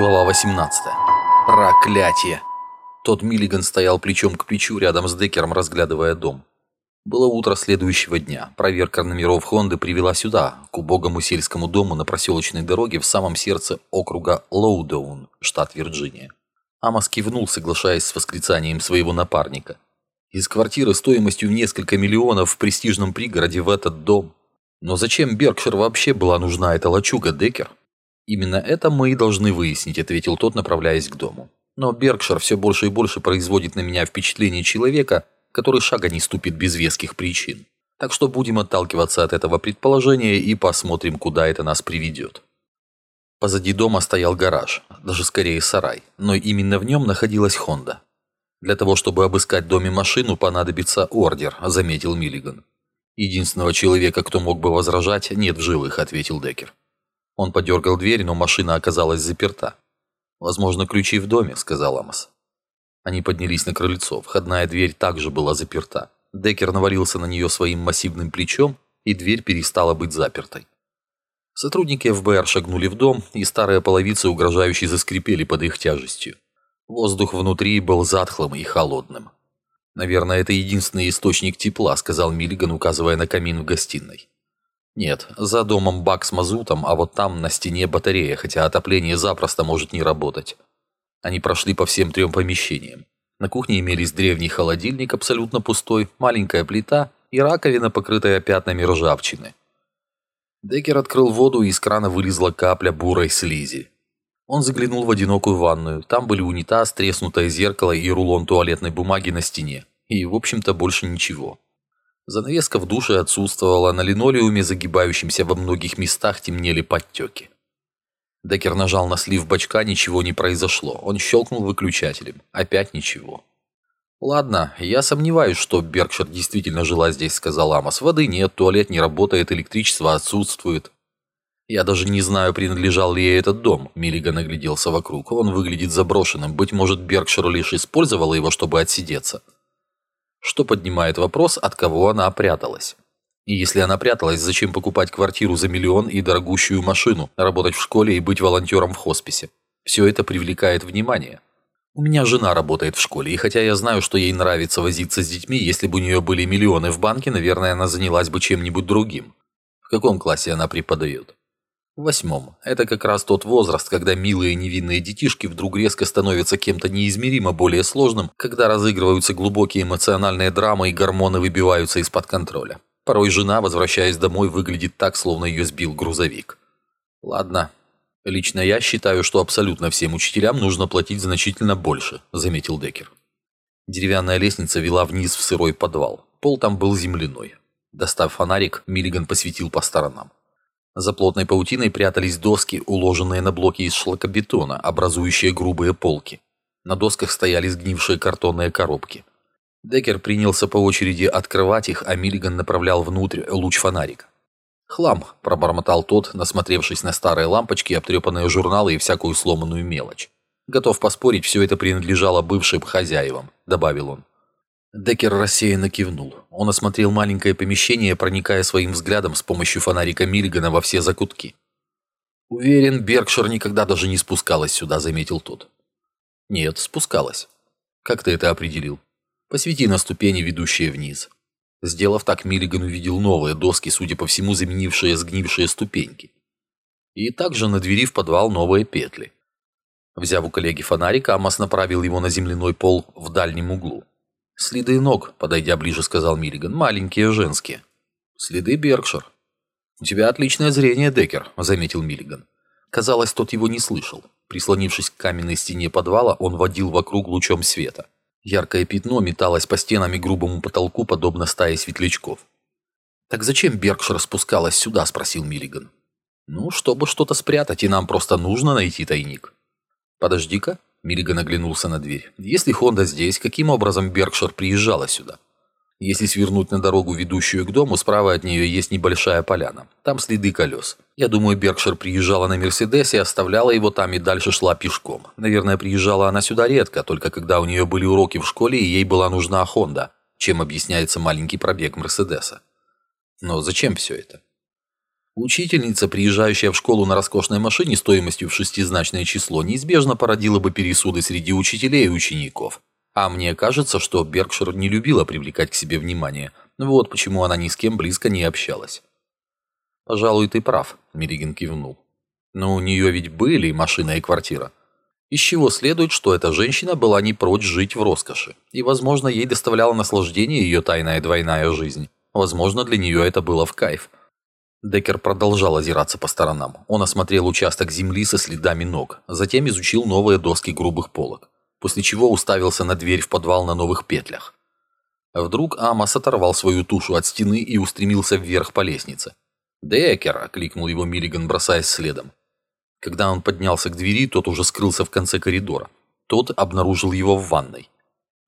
Глава 18. Проклятие! Тот Миллиган стоял плечом к плечу рядом с Деккером, разглядывая дом. Было утро следующего дня. Проверка номеров Хонды привела сюда, к убогому сельскому дому на проселочной дороге в самом сердце округа Лоудоун, штат Вирджиния. Амос кивнул, соглашаясь с восклицанием своего напарника. Из квартиры стоимостью в несколько миллионов в престижном пригороде в этот дом. Но зачем Беркшир вообще была нужна эта лачуга, Деккер? Именно это мы и должны выяснить, ответил тот, направляясь к дому. Но Беркшир все больше и больше производит на меня впечатление человека, который шага не ступит без веских причин. Так что будем отталкиваться от этого предположения и посмотрим, куда это нас приведет. Позади дома стоял гараж, даже скорее сарай, но именно в нем находилась Хонда. Для того, чтобы обыскать в доме машину, понадобится ордер, заметил Миллиган. Единственного человека, кто мог бы возражать, нет в живых, ответил Деккер. Он подергал дверь, но машина оказалась заперта. «Возможно, ключи в доме», — сказал Амос. Они поднялись на крыльцо. Входная дверь также была заперта. Деккер навалился на нее своим массивным плечом, и дверь перестала быть запертой. Сотрудники ФБР шагнули в дом, и старые половицы угрожающе заскрипели под их тяжестью. Воздух внутри был затхлым и холодным. «Наверное, это единственный источник тепла», — сказал Миллиган, указывая на камин в гостиной. «Нет, за домом бак с мазутом, а вот там на стене батарея, хотя отопление запросто может не работать». Они прошли по всем трем помещениям. На кухне имелись древний холодильник, абсолютно пустой, маленькая плита и раковина, покрытая пятнами ржавчины. Деккер открыл воду, и из крана вылезла капля бурой слизи. Он заглянул в одинокую ванную. Там были унитаз, треснутое зеркало и рулон туалетной бумаги на стене. И, в общем-то, больше ничего. Занавеска в душе отсутствовала, на линолеуме, загибающемся во многих местах, темнели подтеки. Деккер нажал на слив бачка, ничего не произошло. Он щелкнул выключателем. Опять ничего. «Ладно, я сомневаюсь, что Беркшир действительно жила здесь», — сказал Амос. «Воды нет, туалет не работает, электричество отсутствует». «Я даже не знаю, принадлежал ли ей этот дом», — Миллиган огляделся вокруг. «Он выглядит заброшенным. Быть может, Беркшир лишь использовала его, чтобы отсидеться». Что поднимает вопрос, от кого она пряталась. И если она пряталась, зачем покупать квартиру за миллион и дорогущую машину, работать в школе и быть волонтером в хосписе? Все это привлекает внимание. У меня жена работает в школе, и хотя я знаю, что ей нравится возиться с детьми, если бы у нее были миллионы в банке, наверное, она занялась бы чем-нибудь другим. В каком классе она преподает? Восьмом. Это как раз тот возраст, когда милые невинные детишки вдруг резко становятся кем-то неизмеримо более сложным, когда разыгрываются глубокие эмоциональные драмы и гормоны выбиваются из-под контроля. Порой жена, возвращаясь домой, выглядит так, словно ее сбил грузовик. Ладно. Лично я считаю, что абсолютно всем учителям нужно платить значительно больше, заметил Деккер. Деревянная лестница вела вниз в сырой подвал. Пол там был земляной. Достав фонарик, Миллиган посветил по сторонам. За плотной паутиной прятались доски, уложенные на блоки из шлакобетона, образующие грубые полки. На досках стояли сгнившие картонные коробки. Деккер принялся по очереди открывать их, а Миллиган направлял внутрь луч фонарика. «Хлам», – пробормотал тот, насмотревшись на старые лампочки, обтрепанные журналы и всякую сломанную мелочь. «Готов поспорить, все это принадлежало бывшим хозяевам», – добавил он. Деккер рассеянно кивнул. Он осмотрел маленькое помещение, проникая своим взглядом с помощью фонарика Миллигана во все закутки. «Уверен, Беркшир никогда даже не спускалась сюда», – заметил тот. «Нет, спускалась». «Как ты это определил?» Посвети на ступени, ведущие вниз. Сделав так, Миллиган увидел новые доски, судя по всему, заменившие сгнившие ступеньки. И также на двери в подвал новые петли. Взяв у коллеги фонарик, Амос направил его на земляной пол в дальнем углу. «Следы ног», — подойдя ближе, сказал Миллиган, — «маленькие, женские». «Следы Беркшир». «У тебя отличное зрение, Деккер», — заметил Миллиган. Казалось, тот его не слышал. Прислонившись к каменной стене подвала, он водил вокруг лучом света. Яркое пятно металось по стенам и грубому потолку, подобно стае светлячков. «Так зачем Беркшир спускалась сюда?» – спросил Миллиган. «Ну, чтобы что-то спрятать, и нам просто нужно найти тайник». «Подожди-ка», – Миллиган оглянулся на дверь. «Если Хонда здесь, каким образом Беркшир приезжала сюда?» Если свернуть на дорогу, ведущую к дому, справа от нее есть небольшая поляна. Там следы колес. Я думаю, Беркшир приезжала на Мерседесе, оставляла его там и дальше шла пешком. Наверное, приезжала она сюда редко, только когда у нее были уроки в школе и ей была нужна Хонда, чем объясняется маленький пробег Мерседеса. Но зачем все это? Учительница, приезжающая в школу на роскошной машине стоимостью в шестизначное число, неизбежно породила бы пересуды среди учителей и учеников. А мне кажется, что Беркшир не любила привлекать к себе внимание. Вот почему она ни с кем близко не общалась. «Пожалуй, ты прав», – Меригин кивнул. «Но у нее ведь были машина и квартира. Из чего следует, что эта женщина была не прочь жить в роскоши. И, возможно, ей доставляла наслаждение ее тайная двойная жизнь. Возможно, для нее это было в кайф. Деккер продолжал озираться по сторонам. Он осмотрел участок земли со следами ног, затем изучил новые доски грубых полок, после чего уставился на дверь в подвал на новых петлях. Вдруг Амос оторвал свою тушу от стены и устремился вверх по лестнице. «Деккер!» – окликнул его Миллиган, бросаясь следом. Когда он поднялся к двери, тот уже скрылся в конце коридора. Тот обнаружил его в ванной.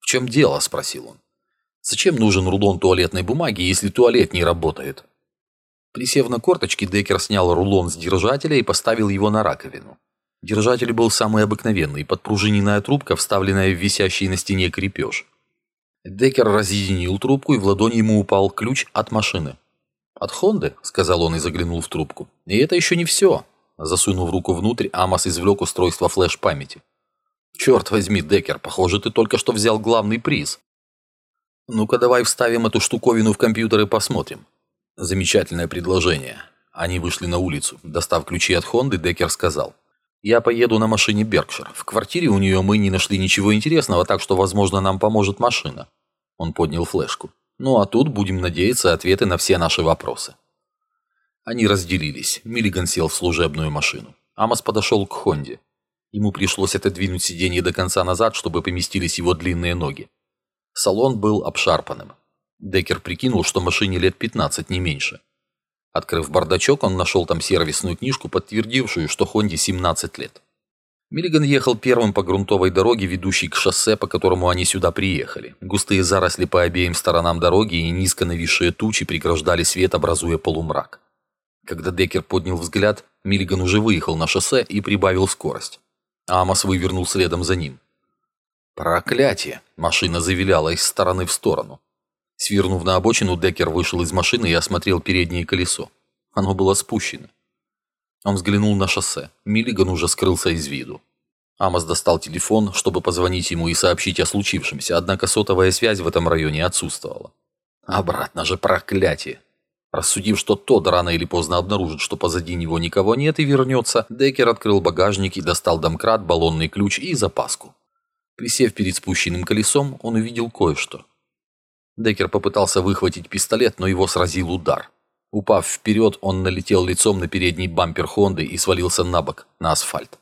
«В чем дело?» – спросил он. «Зачем нужен рулон туалетной бумаги, если туалет не работает?» Присев на корточки, Деккер снял рулон с держателя и поставил его на раковину. Держатель был самый обыкновенный, подпружиненная трубка, вставленная в висящий на стене крепеж. Деккер разъединил трубку, и в ладони ему упал ключ от машины. «От Хонды?» – сказал он и заглянул в трубку. «И это еще не все. Засунув руку внутрь, Амос извлек устройство флеш-памяти. «Черт возьми, Деккер, похоже, ты только что взял главный приз». «Ну-ка давай вставим эту штуковину в компьютер и посмотрим». Замечательное предложение. Они вышли на улицу. Достав ключи от Хонды, Деккер сказал. «Я поеду на машине Беркшир. В квартире у нее мы не нашли ничего интересного, так что, возможно, нам поможет машина». Он поднял флешку. «Ну а тут, будем надеяться, ответы на все наши вопросы». Они разделились. Миллиган сел в служебную машину. Амос подошел к Хонде. Ему пришлось отодвинуть сиденье до конца назад, чтобы поместились его длинные ноги. Салон был обшарпанным. Деккер прикинул, что машине лет 15, не меньше. Открыв бардачок, он нашел там сервисную книжку, подтвердившую, что Хонде 17 лет. Миллиган ехал первым по грунтовой дороге, ведущей к шоссе, по которому они сюда приехали. Густые заросли по обеим сторонам дороги и низко нависшие тучи преграждали свет, образуя полумрак. Когда Деккер поднял взгляд, Миллиган уже выехал на шоссе и прибавил скорость. Амос вывернул следом за ним. Проклятие! Машина завиляла из стороны в сторону. Свернув на обочину, Деккер вышел из машины и осмотрел переднее колесо. Оно было спущено. Он взглянул на шоссе. Миллиган уже скрылся из виду. Амос достал телефон, чтобы позвонить ему и сообщить о случившемся, однако сотовая связь в этом районе отсутствовала. Обратно же проклятие! Рассудив, что тот рано или поздно обнаружит, что позади него никого нет и вернется, Деккер открыл багажник и достал домкрат, баллонный ключ и запаску. Присев перед спущенным колесом, он увидел кое-что. Деккер попытался выхватить пистолет, но его сразил удар. Упав вперед, он налетел лицом на передний бампер Хонды и свалился на бок, на асфальт.